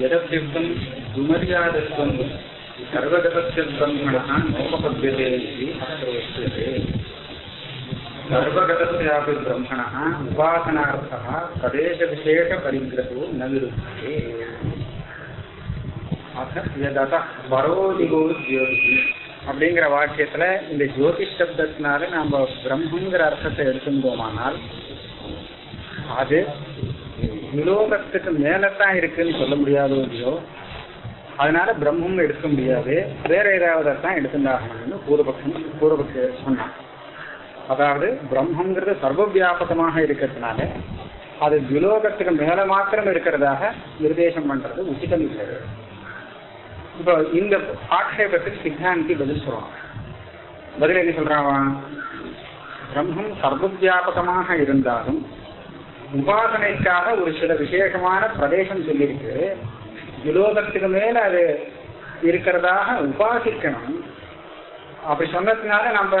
यदभ्युक्तं दुमर्यादत्वं सर्वगतस्य ब्रह्मणः नोपपद्यते इति अत्र उच्यते सर्वगतस्यापि ब्रह्मणः उपासनार्थः प्रदेशविशेषपरिग्रहो न विरुध्यते अथ यदतः परोदिगो ज्योतिः அப்படிங்கிற வாக்கியத்துல இந்த ஜோதிஷ் சப்தத்தினால நாம பிரம்மங்கிற அர்த்தத்தை எடுத்துட்டோமானால் அது விலோகத்துக்கு மேலத்தான் இருக்குன்னு சொல்ல முடியாதோ இல்லையோ அதனால பிரம்மம் எடுக்க முடியாது. வேற ஏதாவது தான் எடுத்துட்டாகணும்னு பூர்வபக்ஷம் பூர்வபக்ஷ சொன்னான் அதாவது பிரம்மங்கிறது சர்வ வியாபகமாக இருக்கிறதுனால அது விலோகத்துக்கு மேல மாத்திரம் இருக்கிறதாக நிர்தேசம் பண்றது உச்சிதம் இல்லை இப்போ இந்த ஆட்சேபத்துக்கு சித்தாந்தி பதில் சொல்றான். பதில் என்ன சொல்றான் பிரம்மம் சர்வ வியாபகமாக இருந்தாலும் உபாசனைக்காக ஒரு சில விசேஷமான பிரதேசம் சொல்லியிருக்கு. விலோகத்துக்கு மேல அது இருக்கிறதாக உபாசிக்கணும். அப்படி சொன்னதுனால நம்ம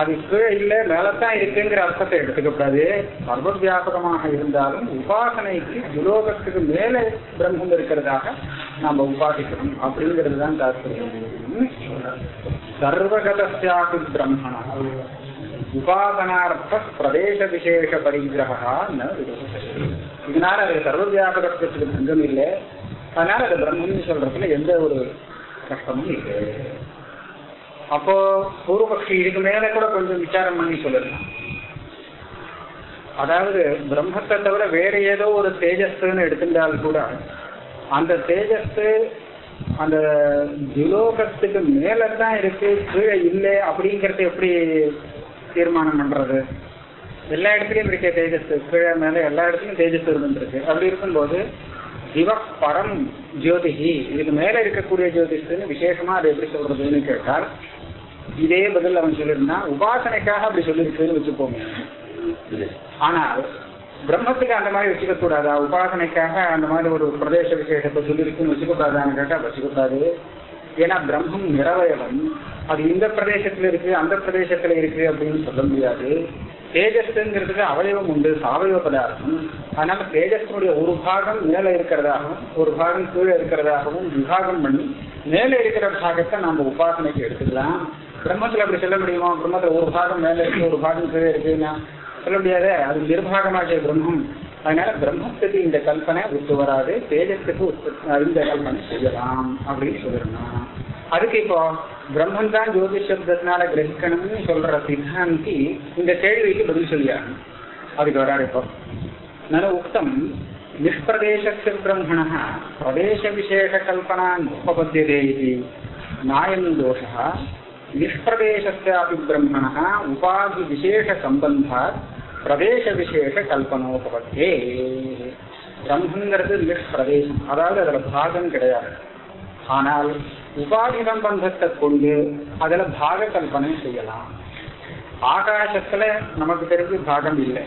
அது கீழே இல்லை மேலத்தான் இருக்குங்கிற அர்த்தத்தை எடுத்துக்கப்படாது சர்வ வியாபகமாக இருந்தாலும் உபாசனைக்கு விலோகத்துக்கு மேலே பிரம்மம் இருக்கிறதாக நம்ம உபாசிக்கணும். அப்படிங்கிறது தான் தாற்பயம் சர்வகதஸ்யாபி பிரம்மணா. உபாசனார்த்த பிரதேச விசேஷ பரிகிரகா இதனால அது சர்வவியாபகத்துக்கு பங்கம் இல்லை. அதனால அது பிரம்மன் சொல்றதுல எந்த ஒரு கஷ்டமும் இல்லை. அப்போ பூர்வபக்ஷி இதுக்கு மேல கூட கொஞ்சம் விசாரம் பண்ணி சொல்லலாம் அதாவது பிரம்மத்தை தவிர வேற ஏதோ ஒரு தேஜஸ்ன்னு எடுத்திருந்தால் கூட அந்த தேஜஸ் அந்த துலோகத்துக்கு மேலதான் இருக்கு கீழே இல்லை அப்படிங்கறது எப்படி தீர்மானம் பண்றது. எல்லா இடத்துலயும் இருக்க தேஜஸ். கீழே மேல எல்லா இடத்துலயும் தேஜஸ் இருந்துருக்கு அப்படி இருக்கும்போது சிவ பரம் ஜோதிஷி இதுக்கு மேல இருக்கக்கூடிய ஜோதிஷன்னு விசேஷமா அது எப்படி சொல்றதுன்னு கேட்டால் இதே பதில் அவன் சொல்லியிருந்தான். உபாசனைக்காக அப்படி சொல்லியிருக்குன்னு வச்சுப்போங்க ஆனால் பிரம்மத்துக்கு அந்த மாதிரி வச்சுக்க கூடாதா உபாசனைக்காக அந்த மாதிரி ஒரு பிரதேச விசேஷத்தை சொல்லியிருக்குன்னு வச்சுக்கூடாதான்னு கேட்டா வச்சுக்கூடாது ஏன்னா பிரம்மம் நிறவயவன் அது இந்த பிரதேசத்துல இருக்கு அந்த பிரதேசத்துல இருக்கு அப்படின்னு சொல்ல முடியாது. தேஜஸ்ங்கிறதுக்கு அவயவம் உண்டு சாவயவ பதார்த்தம். அதனால தேஜஸ்னுடைய ஒரு பாகம் மேல இருக்கிறதாகவும் ஒரு பாகம் கீழே இருக்கிறதாகவும் விபாகம் பண்ணி மேல இருக்கிற பாகத்தை நம்ம உபாசனைக்கு எடுத்துக்கலாம். பிரம்மத்துல அப்படி சொல்ல முடியுமா? பிரம்மத்துல ஒரு பாகம் மேல இருக்கு ஒரு பாகம் கீழே இருக்குன்னா சொல்ல முடியாதே? அது நிர்பாகமாகிய பிரம்மம். அதனால பிரம்மத்துக்கு இந்த கல்பனை ஒத்து வராது தேஜத்துக்கு இந்த கல்பனை செய்யலாம் அப்படின்னு சொல்லிருந்தான் அதுக்கு இப்போ பிரம்மன் தான் ஜோதிஷ் சப்தத்தினால கிரகிக்கணும்னு சொல்ற சித்தாந்தி இந்த கேள்விக்கு பதில் சொல்லியாங்க அதுக்கு வராரு இப்போ நன உக்தம் நிஷ்பிரதேசஸ்ய பிரம்மண பிரதேச விசேஷ கல்பனா உபபத்தியதே இது நாயம் தோஷः निष्प्रदेशस्यापि ब्रह्मणः उपाधि பிரதேச பிரவேசவிசேஷ உபபத்தே பிரம்மங்கிறது மிஸ் பிரவேசம். அதாவது அதுல பாகம் கிடையாது. ஆனால் உபாதி சம்பந்தத்தை கொண்டு அதுல பாக கல்பனை செய்யலாம். ஆகாசத்துல நமக்கு தெரிஞ்சு பாகம் இல்லை.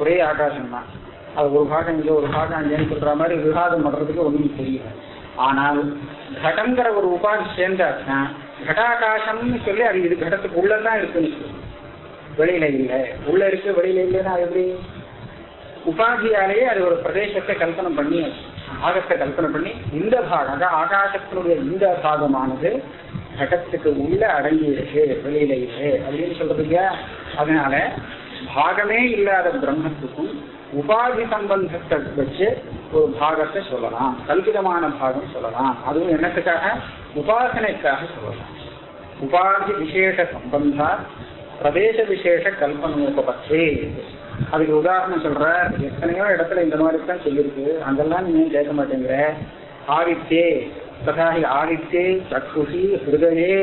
ஒரே ஆகாசம் தான் அது ஒரு பாகம் இங்கே ஒரு பாகம் அங்கேன்னு சொல்ற மாதிரி விவாதம் பண்றதுக்கு ஒன்றும் தெரியல. ஆனால் கடங்கிற ஒரு உபாதி சேர்ந்தாச்சுன்னா கடகாசம்னு சொல்லி அது இது கடத்துக்கு உள்ளதான் இருக்குன்னு சொல்லி. வெளியில இல்லை. உள்ள இருக்கு வெளியில இல்லைன்னா எப்படி? உபாதியாலேயே அது ஒரு பிரதேசத்தை கல்பனை பண்ணி ஆகத்தை கல்பனை பண்ணி இந்த பாகம் ஆகாசத்தினுடைய இந்த பாகமானது கடத்துக்கு உள்ள அடங்கி இருக்கு வெளியில இருக்கு. அப்படின்னு சொல்றதுங்க அதனால பாகமே இல்லாத பிரம்மத்துக்கும் உபாதி சம்பந்தத்தை வச்சு ஒரு பாகத்தை சொல்லலாம். கல்பிதமான பாகம் சொல்லலாம். அதுவும் என்னத்துக்காக? உபாசனைக்காக சொல்லலாம். உபாதி விசேஷ சம்பந்தா பிரதேச விசேஷ கல்பனோபபத்தே அதுக்கு உதாரணம் சொல்ற எத்தனையோ இடத்துல இந்த மாதிரி தான் சொல்லியிருக்கு அங்கெல்லாம் நீ கேட்க மாட்டேங்கிற? ஆதித்யே ததா ஆதித்யே சக்குஷி ஹிருதயே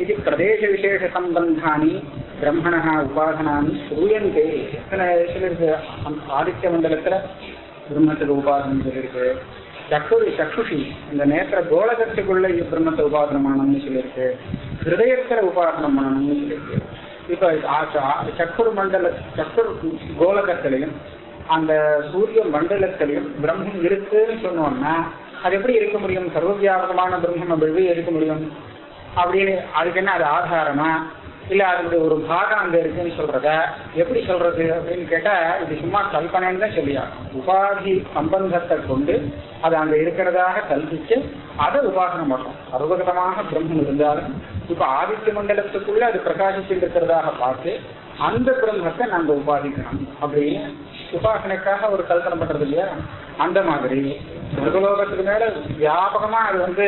இது பிரதேச விசேஷ சம்பந்தானி பிரம்மண உபாசனானி ஸ்ரூயந்தே எத்தனை சொல்லியிருக்கு ஆதித்ய மண்டலத்துல பிரம்மத்துக்கு உபாசனம் சொல்லியிருக்கு சக்குரி சக்குஷி இந்த நேத்திர கோலகத்துக்குள்ள பிரம்மத்தை உபாசனம் பண்ணணும்னு சொல்லியிருக்கு ஹிருதயத்துல உபாசனம் பண்ணணும்னு சொல்லியிருக்கு இப்ப சக்குரு மண்டல சக்குரு கோலகத்திலையும் அந்த சூரிய மண்டலத்திலையும் பிரம்மம் இருக்குன்னு சொன்னோம்னா அது எப்படி இருக்க முடியும்? சர்வவியாபகமான பிரம்மம் அப்படி எப்படி இருக்க முடியும்? அப்படின்னு அதுக்கு என்ன அது ஆதாரமா இல்ல அதனுடைய ஒரு பாகம் அங்க இருக்குன்னு சொல்றத எப்படி சொல்றது அப்படின்னு கேட்டா இது சும்மா கல்பனைன்னு தான் சொல்லியாகும் உபாதி சம்பந்தத்தை கொண்டு அது அங்க இருக்கிறதாக கல்பிச்சு அதை உபாசனம் பண்றோம் சர்வகதமாக பிரம்மம் இருந்தாலும் இப்ப ஆதித்ய மண்டலத்துக்குள்ள அது பிரகாசிச்சு இருக்கிறதாக பார்த்து அந்த பிரம்மத்தை நாங்க உபாதிக்கணும் அப்படின்னு உபாசனைக்காக ஒரு கல்பனை பண்றது இல்லையா? அந்த மாதிரி. சொர்க்கலோகத்துக்கு மேல வியாபகமா அது வந்து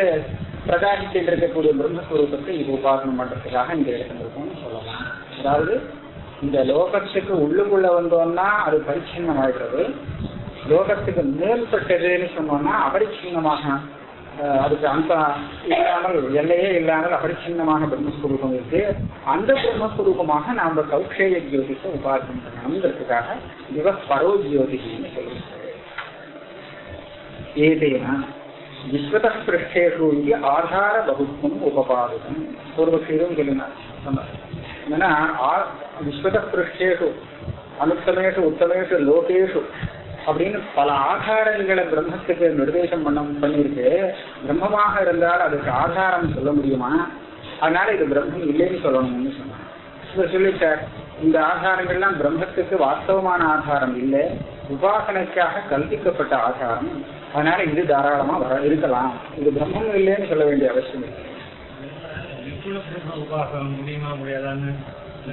பிரகாசித்து இருக்கக்கூடிய பிரம்மஸ்வரூபத்தை இது உபாசனம் பண்றதுக்காக இந்த இடத்துல இருக்கும்னு சொல்லலாம். அதாவது இந்த லோகத்துக்கு உள்ளுக்குள்ள வந்தோம்னா அது பரிச்சின்னம் ஆயிடுறது லோகத்துக்கு மேல்பட்டதுன்னு சொன்னோம்னா அபரிச்சின்னமாக அதுக்கு அந்த இல்லாமல் எல்லையே இல்லாமல் அபரிச்சின்னமாக பிரம்மஸ்வரூபம் இருக்கு. அந்த பிரம்மஸ்வரூபமாக நாம கௌஷேய ஜோதிஷை உபாசனம் பண்ணணுங்கிறதுக்காக இவ பரோ ஜோதிஷின்னு சொல்லியிருக்காரு. ஏதேனா? விஸ்வத பிருஷ்டேஷு இது ஆதார பகுத்வம் உபபாதிதம் பூர்வக்ஷீரம் சொல்லினார் ஏன்னா ஆ- விஸ்வத பிருஷ்டேஷு அனுத்தமேஷு உத்தமேஷு லோகேஷு அப்படின்னு பல ஆதாரங்களை பிரம்மத்துக்கு நிர்தேசம் பண்ண பண்ணியிருக்கு பிரம்மமாக இருந்தால் அதுக்கு ஆதாரம் சொல்ல முடியுமா அதனால இது பிரம்மம் இல்லைன்னு சொல்லணும்னு சொன்னார் சொல்லிட்டார் இந்த ஆதாரங்கள்லாம் பிரம்மத்துக்கு வாஸ்தவமான ஆதாரம் இல்லை. உபாசனைக்காக கல்பிக்கப்பட்ட ஆதாரம். அதனால இது தாராளமா வர இருக்கலாம். இது பிரம்மம் இல்லைன்னு சொல்ல வேண்டிய அவசியம் இல்லை. உபாசனம் முடியுமா முடியாதான்னு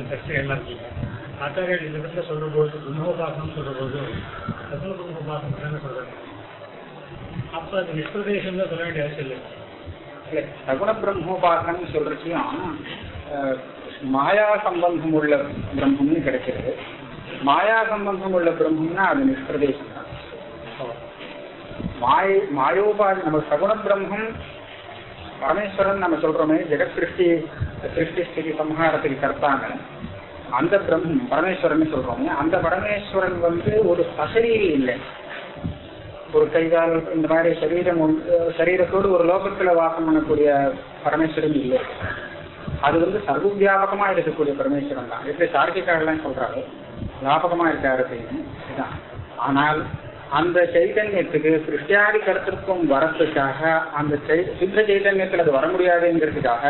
சர்ச்சை எல்லாம் இருக்கு ஆச்சாரியர் இந்த இடத்துல சொல்ற போது பிரம்மோபாசனம் சொல்ற போது பிரம்ம உபாசனம் தானே சொல்றாங்க. அப்ப அது நிஷ்பிரதேசம் தான் சொல்ல வேண்டிய அவசியம் இல்லை. சகுண பிரம்மோபாசனம் சொல்றதையும் மாயா சம்பந்தம் உள்ள பிரம்மம்னு கிடைக்கிறது. மாயா சம்பந்தம் உள்ள பிரம்மம்னா அது நிஷ்பிரதேசம். மாய மாயோபாதி நம்ம சகுண பிரம்மம் பரமேஸ்வரன் நம்ம சொல்றோமே ஜெகத் சிருஷ்டி சிருஷ்டி ஸ்திதி சம்ஹாரத்துக்கு கர்த்தாங்க அந்த பிரம்மம் பரமேஸ்வரன் சொல்றோமே அந்த பரமேஸ்வரன் வந்து ஒரு சசரீரி இல்லை. ஒரு கைகால் இந்த மாதிரி சரீரம் சரீரத்தோடு ஒரு லோகத்துல வாசம் பண்ணக்கூடிய பரமேஸ்வரன் இல்லை. அது வந்து சர்வ வியாபகமா இருக்கக்கூடிய பரமேஸ்வரன் தான். எப்படி சார்கிக்காரெல்லாம் சொல்றாரு. வியாபகமா இருக்காரு அப்படின்னு. இதுதான் ஆனால் அந்த சைதன்யத்துக்கு சிருஷ்டியாதி கருத்திற்கும் வரத்துக்காக அந்த சுத்த சைதன்யத்துல அது வர முடியாதுங்கிறதுக்காக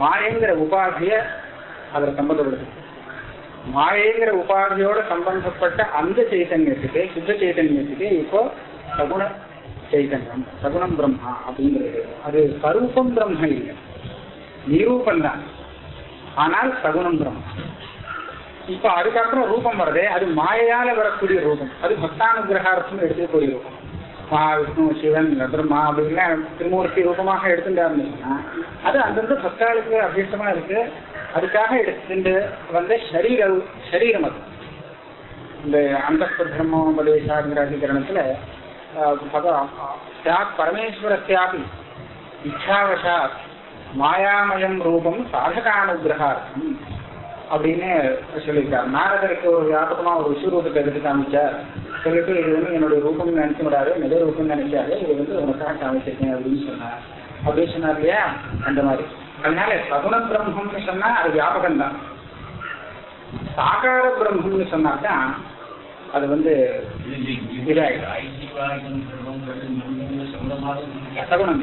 மாயங்கிற உபாதிய அதில் சம்பந்தப்படுது. மாயங்கிற உபாதியோட சம்பந்தப்பட்ட அந்த சைதன்யத்துக்கு சுத்த சைதன்யத்துக்கு இப்போ சகுண சைதன்யம் சகுணம் பிரம்மா அப்படிங்கிறது. அது ஸ்வரூபம் பிரம்ம இல்லை. நிரூபம் தான் ஆனால் சகுணம் பிரம்மா இப்ப அதுக்கப்புறம் ரூபம் வருதே. அது மாயையால வரக்கூடிய ரூபம். அது பக்தானுகிரகார்த்தம் எடுத்துக்கூடிய ரூபம். மகாவிஷ்ணு சிவன் பிரம்மா அப்படின்லாம் திருமூர்த்தி ரூபமாக எடுத்துட்டாருன்னு அது அந்தந்த பக்தாளுக்கு அபிஷ்டமா இருக்கு. அதுக்காக எடுத்துட்டு வந்து ஷரீர ஷரீரம் அது. இந்த அந்த பிரம்மோபதேசாங்கிற அதிகரணத்துல அஹ், சாத் பரமேஸ்வரஸ்யாபி இச்சாவசாத் மாயாமயம் ரூபம் சாதகானுகிரகார்த்தம். அப்படின்னு சொல்லியிருக்காரு நாரதருக்கு ஒரு வியாபகமா ஒரு விஸ்வரூபத்தை எடுத்து காமிச்சார் சொல்லிட்டு இது வந்து என்னுடைய ரூபம் நினைக்க முடியாது நிஜ ரூபம் நினைக்காது இது வந்து உனக்காக காமிச்சிருக்கேன் அப்படின்னு சொன்னார் அப்படின்னு சொன்னார் இல்லையா அந்த மாதிரி அதனால சகுண பிரம்மம்னு சொன்னா அது வியாபகம் தான் சாகார பிரம்மம்னு சொன்னாதான் அது வந்து சகுணம்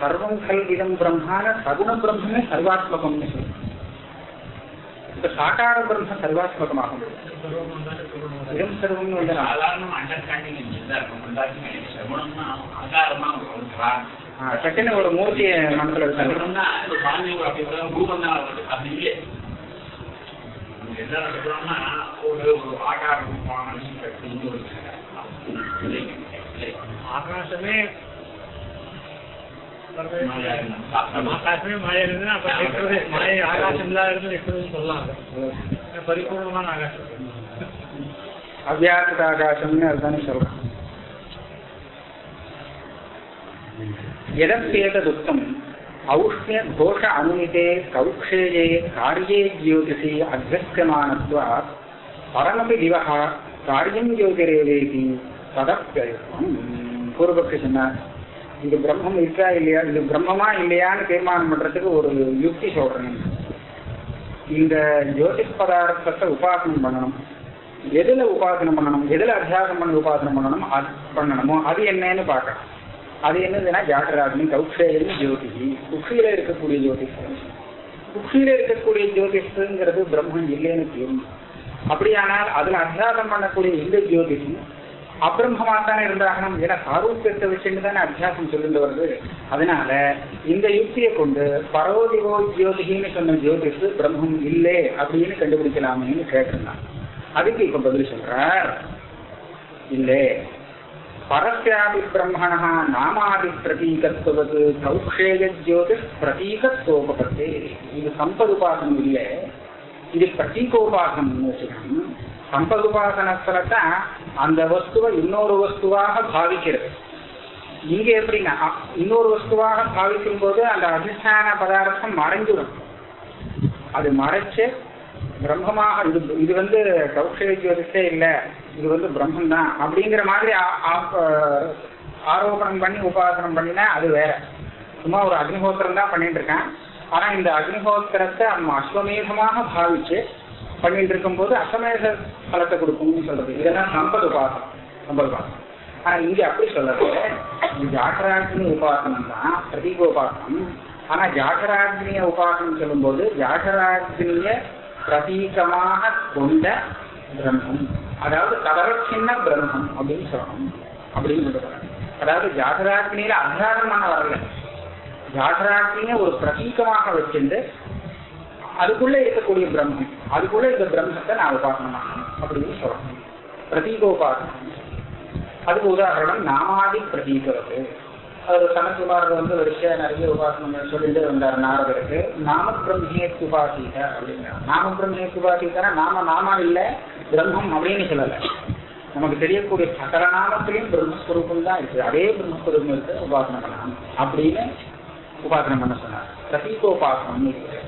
சர்வம் கல்விதம் பிரம்மான சகுண பிரம்மே சர்வாத்மகம்னு சொல்லுவோம் இப்ப சாகார பிரம்ம சர்வாத்மகமாகும். இதம் சர்வம்னு வந்து சாதாரண அண்டர்ஸ்டாண்டிங் ஆகாரமா ஒரு மூர்த்தியை மனசுல வச்சாங்க என்ன சொல்றோம்னா ஒரு இல்லை. ஆகாசமே மகாத்மே மாயா இருந்ததுன்னா அப்ப மாயை ஆகாசம் இல்லாத இடத்துல இருக்கிறதுன்னு சொல்லலாம் பரிபூர்ணமான ஆகாசம் அவ்யாக்கிர ஆகாசம்னு அதுதானே சொல்றான் எதற்கேததுத்தம் ஔஷ்ணிய காரியே ஜோதிஷி அபியஸ்கமானத்வாத் பரமபி திவகா காரியம் ஜோதிரேவேதி ததப்பிரயத்னம் பூர்வபக்ஷி சொன்னார் இது பிரம்மம் இருக்கா இல்லையா? இது பிரம்மமா இல்லையான்னு தீர்மானம் பண்றதுக்கு ஒரு யுக்தி சொல்றேன். இந்த ஜோதிஷ் பதார்த்தத்தை உபாசனம் பண்ணணும். எதுல உபாசனம் பண்ணணும்? எதுல அத்தியாசம் பண்ணி உபாசனம் பண்ணணும்? அது பண்ணணுமோ? அது என்னன்னு பார்க்கணும். அது என்னதுன்னா ஜாகராஜன் கௌஷேயன் ஜோதிஷி. குக்ஷியில இருக்கக்கூடிய ஜோதிஷம் குக்ஷியில இருக்கக்கூடிய ஜோதிஷங்கிறது பிரம்மன் இல்லைன்னு தெரியும். அப்படியானால் அதுல அத்தியாசம் பண்ணக்கூடிய இந்த ஜோதிஷம் அப்பிரம்மமா தானே இருந்தாகணும் ஏன்னா சாரூபியத்தை வச்சுட்டு தானே அத்தியாசம் சொல்லிட்டு வருது. அதனால இந்த யுக்தியை கொண்டு பரோதிகோ ஜோதிகின்னு சொன்ன ஜோதிஷ் பிரம்மம் இல்லை அப்படின்னு கண்டுபிடிக்கலாமேன்னு கேட்டிருந்தான். அதுக்கு இப்ப பதில் சொல்றார். இல்லை. பரஸ்யாதி பிரம்மணா நாமாதி பிரதீகத்துவது சௌக்ஷேய ஜோதிஷ் பிரதீகத்துவோபத்தே இது சம்பதுபாசனம் இல்லை. இது பிரதீகோபாசனம்னு வச்சுக்கணும் சம்பதுபாசனத்துல தான் அந்த வஸ்துவை இன்னொரு வஸ்துவாக பாவிக்கிறது. இங்க எப்படின்னா இன்னொரு வஸ்துவாக பாவிக்கும் போது அந்த அதிஷ்டான பதார்த்தம் மறைஞ்சிடும் அது மறைச்சு பிரம்மமாக இது இது வந்து கௌஷய ஜோதிஷே இல்லை இது வந்து பிரம்மம் தான் அப்படிங்கிற மாதிரி ஆ- ஆரோபணம் பண்ணி உபாசனம் பண்ணினா அது வேற. சும்மா ஒரு அக்னிஹோத்திரம் தான் பண்ணிட்டு இருக்கான். ஆனா இந்த அக்னிஹோத்திரத்தை நம்ம அஸ்வமேகமாக பாவிச்சு பண்ணிட்டு இருக்கும் போது அசமேத பலத்தை கொடுக்கும்னு சொல்றது. இதெல்லாம் சம்பது உபாசனம் சம்பது உபாசனம் ஆனா இங்க அப்படி சொல்றது இது ஜாகராக்னி உபாசனம் தான் பிரதீகோபாசனம் ஆனா ஜாகராக்னிய உபாசனம் சொல்லும் போது ஜாகராக்னிய பிரதீகமாக கொண்ட பிரம்மம். அதாவது கதரச்சின்ன பிரம்மம் அப்படின்னு சொல்லணும். அப்படின்னு சொல்லுறாங்க அதாவது ஜாகராக்னியில அத்தியாரம் பண்ண வரல ஜாகராக்னிய ஒரு பிரதீகமாக வச்சிருந்து அதுக்குள்ள இருக்கக்கூடிய பிரம்மம். அதுக்குள்ள இந்த பிரம்மத்தை நான் உபாசனம் பண்ணணும் அப்படின்னு சொல்லணும் பிரதீகோபாசனம் அதுக்கு உதாரணம் நாமாதி பிரதீகிறது அவர் சனத்குமாரர் வந்து வரிசையா நிறைய உபாசனம் சொல்லிட்டு வந்தார் நாரதருக்கு. நாம பிரம்மே உபாசித அப்படிங்கிறார் நாம பிரம்மே உபாசித்தனா நாம நாமா இல்லை பிரம்மம் அப்படின்னு சொல்லலை. நமக்கு தெரியக்கூடிய சகல நாமத்திலையும் பிரம்மஸ்வரூபம் தான் இருக்கு அதே பிரம்மஸ்வரூபம் இருக்கு உபாசனை பண்ணலாம் அப்படின்னு உபாசனம் பண்ண சொன்னார். பிரதீகோபாசனம் இருக்கு.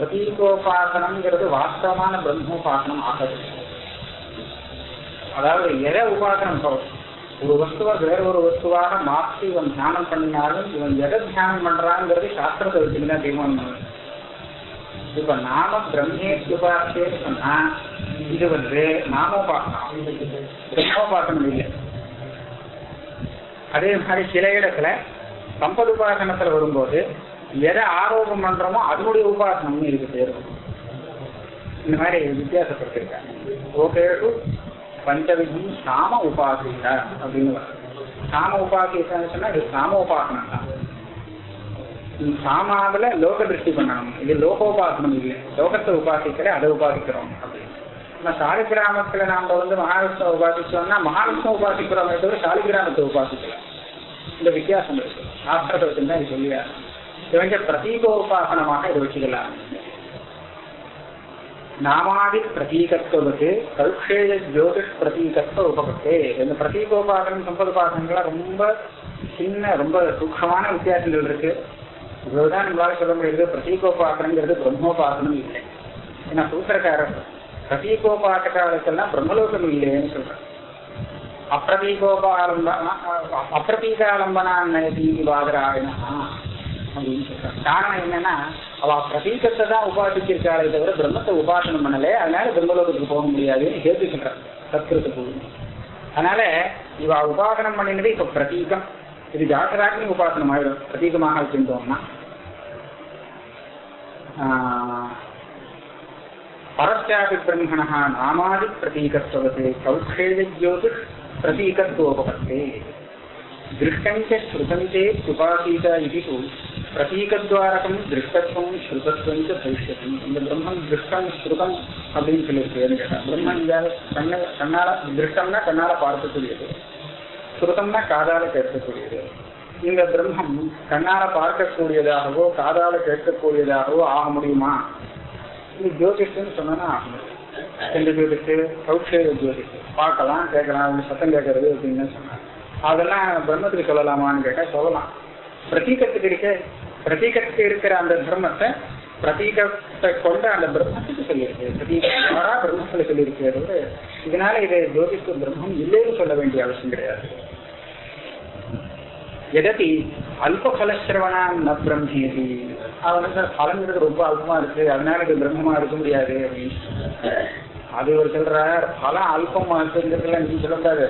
பிரதீகோபாசனம்ங்கிறது வாஸ்தவமான பிரம்மோபாசனம் ஆகாது. அதாவது எதை உபாசனம் சொல்றோம் ஒரு வஸ்துவை வேற ஒரு வஸ்துவாக மாற்றி இவன் தியானம் பண்ணினாலும் இவன் எதை தியானம் பண்றாங்கிறது சாஸ்திரத்தை வச்சுன்னு தான் தீர்மானம் பண்ணுவேன். இப்ப நாம பிரம்மே உபாசே சொன்னா இது வந்து நாமோபாசனம். பிரம்மோபாசனம் இல்லை. அதே மாதிரி சில இடத்துல சம்பது உபாசனத்துல வரும்போது எதை ஆரோபம் பண்றோமோ அதனுடைய உபாசனம் இருக்கு சேரும் இந்த மாதிரி வித்தியாசப்படுத்திருக்காங்க ஓகேடு பஞ்சவிதம் சாம உபாசிக்க அப்படின்னு சாம உபாசிக்கான்னு சொன்னா இது சாம உபாசனம் தான். சாமாவில லோக திருஷ்டி பண்ணணும். இது லோகோபாசனம் இல்லை. லோகத்தை உபாசிக்கிற அதை உபாசிக்கிறோம் அப்படின்னு. ஆனா சாலிகிராமத்துல நாம வந்து மகாவிஷ்ணு உபாசிச்சோம்னா மகாவிஷ்ணு உபாசிக்கிறோம் தவிர சாலிகிராமத்தை உபாசிக்கல. இந்த வித்தியாசம் இருக்கு. சாஸ்திரத்தை வச்சுருந்தா இது சொல்லியாரு இவங்க பிரதீகோபாசனமாக இதை வச்சுக்கலாம். நாமாதி பிரதீகத்துவத்து கல்ஷேய ஜோதிஷ் பிரதீகத்துவ உபகத்தே. இந்த பிரதீகோபாசனம் சம்பதுபாசனங்கள்லாம் ரொம்ப சின்ன ரொம்ப சூக்ஷமான வித்தியாசங்கள் இருக்கு. இவ்வளவுதான் நம்மளால சொல்ல முடியுது. பிரதீகோபாசனங்கிறது பிரம்மோபாசனம் இல்லை. ஏன்னா சூத்திரக்காரர் பிரதீகோபாசகாலத்தெல்லாம் பிரம்மலோகம் இல்லைன்னு சொல்றேன் அப்பிரதீகோபாலம்ப அப்பிரதீகாலம்பனான்னதி பாதராயணா அப்படின்னு சொல்றாங்க. காரணம் என்னன்னா அவ பிரதீகத்தை தான் உபாசிச்சிருக்காளே தவிர பிரம்மத்தை உபாசனம் பண்ணல. அதனால பிரம்மலோகத்துக்கு போக முடியாதுன்னு கேட்டு சொல்றாங்க. சத்கிருத்து போகும் அதனால இவ உபாசனம் பண்ணினது இப்ப பிரதீகம். இது ஜாகராக்னி உபாசனம் ஆயிடும். பிரதீகமாக வச்சிருந்தோம்னா. பரஸ்யாபி பிரம்மணா நாமாதி பிரதீகத்துவத்தை கௌஷேயஜோதிஷ் பிரதீகத்துவபத்தே दृष्टञ्च श्रुतं चेत् उपासीत इति तु பிரதீகத்வாரகம் திருஷ்டத்துவம் ஸ்ருதத்துவம் ச பவிஷ்யதி இந்த பிரம்மன் திருஷ்டம் ஸ்ருதம் அப்படின்னு சொல்லியிருக்கேன்னு கேட்டா பிரம்மன் இங்க கண்ண கண்ணால திருஷ்டம்னா கண்ணால பார்க்கக்கூடியது ஸ்ருதம்னா காதால கேட்கக்கூடியது இந்த பிரம்மம் கண்ணால பார்க்கக்கூடியதாகவோ காதால கேட்கக்கூடியதாகவோ ஆக முடியுமா இது ஜோதிஷன்னு சொன்னா ஆக முடியும் எந்த ஜோதிஷு சௌக்ஷேய ஜோதிஷு பார்க்கலாம் கேட்கலாம் சத்தம் கேட்கறது அப்படின்னு சொன்னாங்க அதெல்லாம் பிரம்மத்துக்கு சொல்லலாமான்னு கேட்டா சொல்லலாம். பிரதீகத்துக்கு இருக்க பிரதீகத்துக்கு இருக்கிற அந்த தர்மத்தை பிரதீகத்தை கொண்ட அந்த பிரம்மத்துக்கு சொல்லியிருக்கு. பிரதீகா பிரம்மத்துல சொல்லியிருக்கிறது இதனால இது ஜோதிக்கு பிரம்மம் இல்லைன்னு சொல்ல வேண்டிய அவசியம் கிடையாது. எததி அல்பபலசிரவணாம் ந பிரம்மேதி. அவனுக்கு பலங்கிறது ரொம்ப அல்பமா இருக்கு. அதனால இது பிரம்மமா இருக்க முடியாது அப்படின்னு. அது ஒரு சொல்ற பலம் அல்பமா இருக்குங்கிறதுல நீ சொல்லக்கூடாது.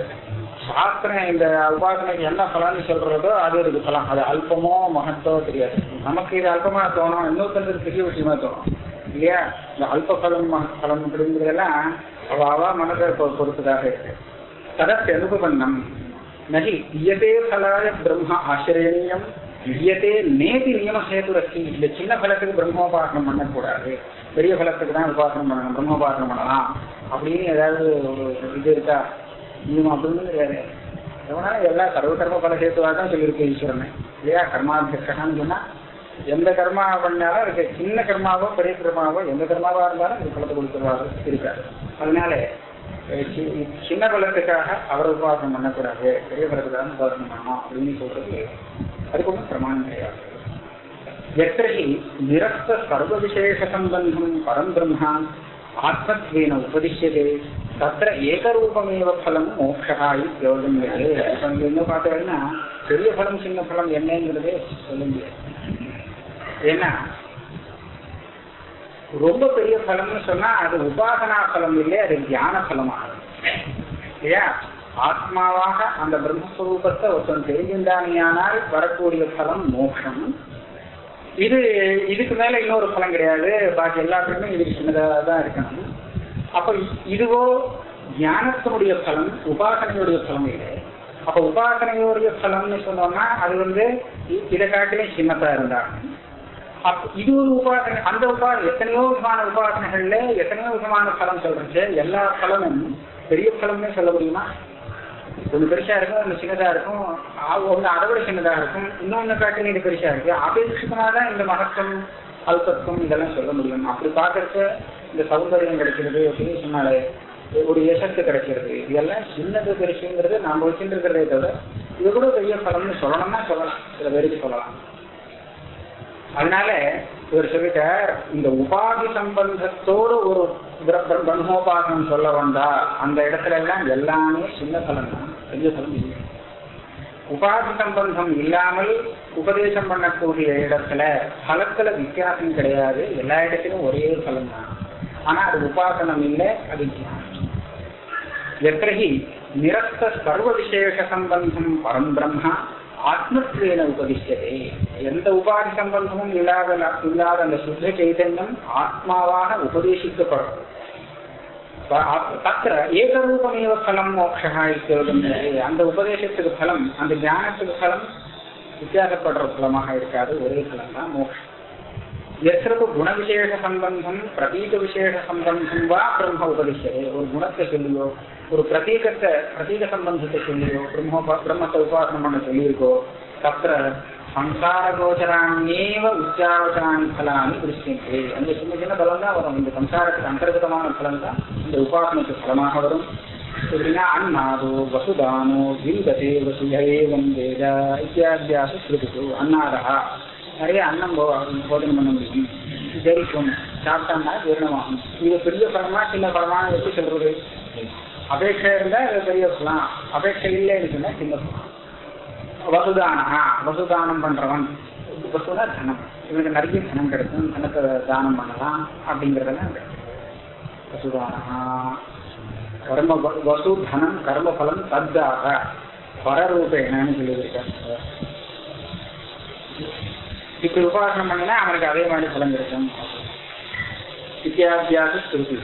சாஸ்திரம் இந்த உபாசனைக்கு என்ன பலன்னு சொல்றதோ அது இருக்கு பலம் அது அல்பமோ மகத்தோ தெரியாது. நமக்கு இது அல்பமா தோணும். இன்னொருத்தருக்கு பெரிய விஷயமா தோணும். இல்லையா? இந்த அல்ப பலம் பலம் அப்படிங்கிறதெல்லாம் அவ மனதை பொறுத்ததாக இருக்கு. ததத்தை அனுபவன்னம் நகி இயதே பலாய பிரம்ம ஆசிரியனியம் இயதே நேதி நியம சேதுரஸ்தி இந்த சின்ன பலத்துக்கு பிரம்மோபாசனம் பண்ணக்கூடாது. பெரிய பலத்துக்கு தான் உபாசனம் பண்ணணும். பிரம்மோபாசனம் பண்ணலாம். அப்படின்னு ஏதாவது ஒரு இது இருக்கா? நியமம் அப்படின்னு கிடையாது எவனால எல்லாம் சர்வ கர்ம பல சேத்துவாக தான் சொல்லியிருக்கு ஈஸ்வரனை. இல்லையா? கர்மாத்தியக்கான்னு சொன்னா எந்த கர்மா பண்ணாலும் இருக்கு சின்ன கர்மாவோ பெரிய கர்மாவோ எந்த கர்மாவா இருந்தாலும் இது பலத்தை கொடுத்துருவாரு இருக்காரு. அதனால சின்ன பலத்துக்காக அவர் உபாசனம் பண்ணக்கூடாது பெரிய பலத்துக்காக உபாசனம் பண்ணணும் அப்படின்னு சொல்றது அதுக்கு ஒன்றும் பிரமாணம் கிடையாது. எத்தகி நிரஸ்த சர்வ விசேஷ சம்பந்தம் பரம் பிரம்மா ஆத்மத்வேன உபதிஷ்யதே. தத்திர ஏகரூபமேவ பலம் மோட்சா யோஜனையே இப்ப இங்க என்ன பார்த்தீங்கன்னா பெரிய பலம் சின்ன பலம் என்னங்கிறதே சொல்ல முடியாது ஏன்னா ரொம்ப பெரிய பலம்னு சொன்னா அது உபாசனா பலம் இல்லை அது தியான பலமாகும் இல்லையா? ஆத்மாவாக அந்த பிரம்மஸ்வரூபத்தை ஒருத்தன் தெரிஞ்சிருந்தானியானால் வரக்கூடிய பலம் மோட்சம் இது இதுக்கு மேல இன்னொரு பலம் கிடையாது. பாக்கி எல்லாத்துக்குமே இதுக்கு சின்னதாக தான் இருக்கணும். அப்ப இதுவோ ஞானத்தினுடைய பலம் உபாசனையுடைய பலம் இல்லை அப்ப உபாசனையுடைய பலம்னு சொன்னோம்னா அது வந்து இதை காட்டிலும் சின்னதா இருந்தாங்க. அப் இது ஒரு உபாசனை. அந்த உபா எத்தனையோ விதமான உபாசனைகள்ல எத்தனையோ விதமான பலம் சொல்றச்சு எல்லா பலனும் பெரிய பலம்னே சொல்ல முடியுமா? ஒண்ணு பெருசா இருக்கும் ஒண்ணு சின்னதா இருக்கும். ஆ- ஒண்ணு அதை விட சின்னதா இருக்கும். இன்னொன்னு காட்டிலும் இது பெருசா இருக்கு. அபேட்சிதமா தான் இந்த மகத்துவம் அல்பத்துவம் இதெல்லாம் சொல்ல முடியும். அப்படி பார்க்கறதுக்கு இந்த சௌந்தரியம் கிடைக்கிறது அப்படின்னு சொன்னாலே ஒரு யசத்து கிடைக்கிறது. இதெல்லாம் சின்னது பெருசுங்கிறது நாம் வச்சுட்டு இருக்கிறதே தவிர இது கூட பெரிய பலம்னு சொல்லணும்னா சொல்லலாம். சில பேருக்கு சொல்லலாம். அதனால இவர் சொல்லிட்டார் இந்த உபாதி சம்பந்தத்தோடு ஒரு பிரம்மோபாசனம் சொல்ல வந்தா அந்த இடத்துல எல்லாம் எல்லாமே சின்ன பலன் தான் பெரிய பலன் இல்லை. உபாதி சம்பந்தம் இல்லாமல் உபதேசம் பண்ணக்கூடிய இடத்துல பலத்துல வித்தியாசம் கிடையாது. எல்லா இடத்திலும் ஒரே பலன் தான் ஆனா அது உபாசனம் இல்லை அது தியானம். எத்திரஹி நிரஸ்த சர்வ விசேஷ சம்பந்தம் பரம் பிரம்மா ஆத்மத்வேன உபதிஷ்யதே எந்த உபாதி சம்பந்தமும் இல்லாத இல்லாத அந்த சுத்த சைதன்யம் ஆத்மாவாக உபதேசிக்கப்படும். தத்திர ஏகரூபமேவ பலம் மோட்சா இருக்கிறது அந்த உபதேசத்துக்கு பலம் அந்த ஞானத்துக்கு பலம் வித்தியாசப்படுற பலமாக இருக்காது. ஒரே பலம் தான் மோட்சம் எத்திரது குணவிசேஷ சம்பந்தம் பிரதீக விசேஷ சம்பந்தம் வா பிரம்ம உபதிஷரே ஒரு குணத்தை சொல்லியோ ஒரு பிரதீகத்தை பிரதீக சம்பந்தத்தை சொல்லியோ பிரம்ம பிரம்மத்தை உபாசனம் பண்ண சொல்லியிருக்கோ தத்திர சம்சார கோச்சராணியேவ உச்சாவசானி பலானி திருஷ்யந்தே அந்த சின்ன சின்ன பலம் தான் வரும் இந்த சம்சாரத்துக்கு அந்தர்கதமான பலம் தான் இந்த உபாசனத்துக்கு பலமாக வரும் எப்படின்னா அன்னாதோ வசுதானோ விந்ததே வசுதே வந்தேஜா இத்தியாத்தியாசு ஸ்ருதிக்கு அன்னாதா நிறைய அன்னம் போ போதனை பண்ண முடியும். ஜெயிக்கும் சாப்பிட்டோம்னா ஜீரணமாகும். இது பெரிய படமா சின்ன பழமா எப்படி சொல்றது. அபேட்சை இருந்தா இதை பெரிய பழம். அபேட்சை இல்லைன்னு சொன்னா சின்ன பழம். வசுதானா வசுதானம் பண்றவன். வசுனா தனம். இவனுக்கு நிறைய தனம் கிடைக்கும். தனத்தை தானம் பண்ணலாம் அப்படிங்கறதெல்லாம் வசுதானா கர்ம வசு தனம் கர்ம பலம் தத்தாக. பரரூபேனன்னு சொல்லியிருக்காங்க. இப்படி உபாசனம் பண்ணினா அவனுக்கு அதே மாதிரி பலன் கிடைக்கும் வித்தியாத்தியாக ஸ்ருதி.